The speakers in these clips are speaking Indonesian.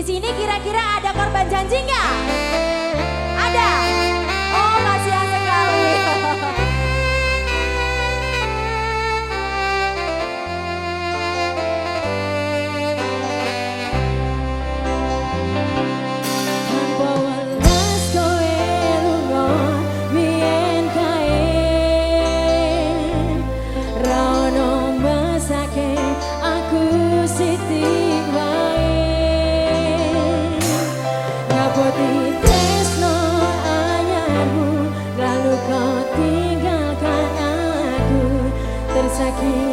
Di sini kira-kira ada korban janji nggak? Ada. Lalu kau tinggalkan aku tersakiti.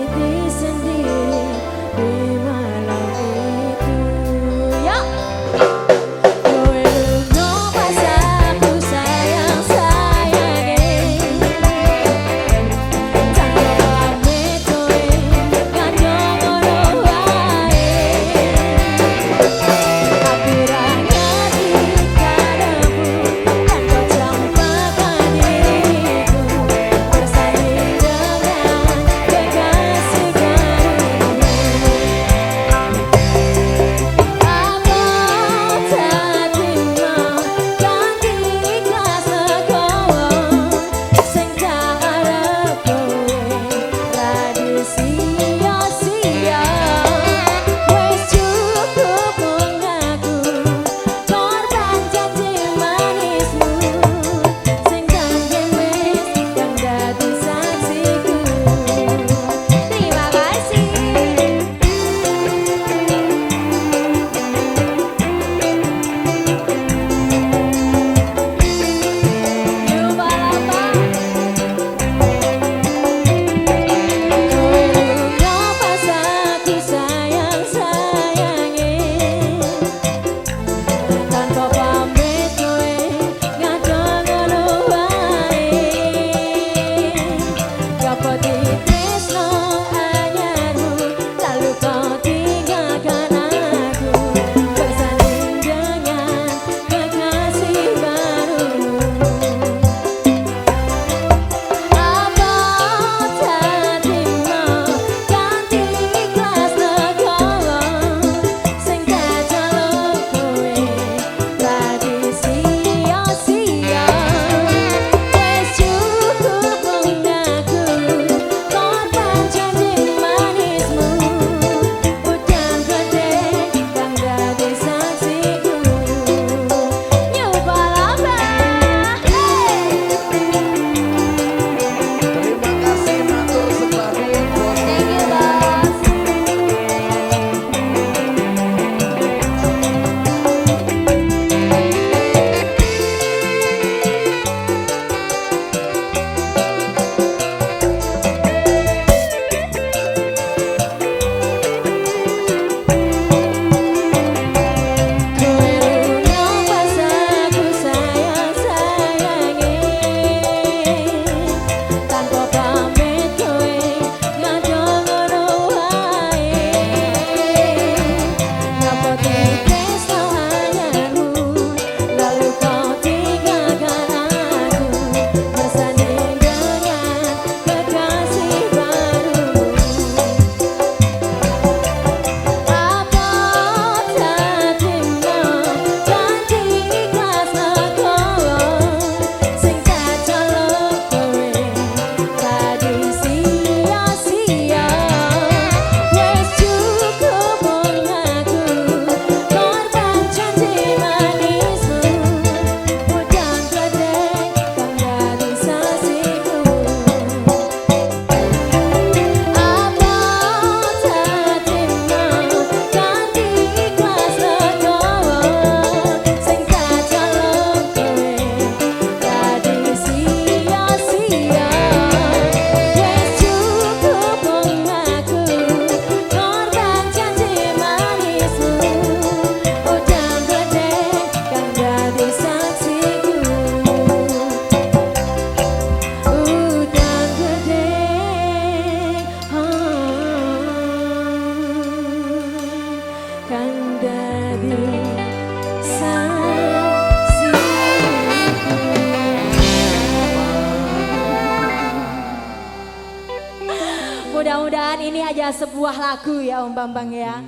mudah-mudahan ini aja sebuah lagu ya Om Bambang ya.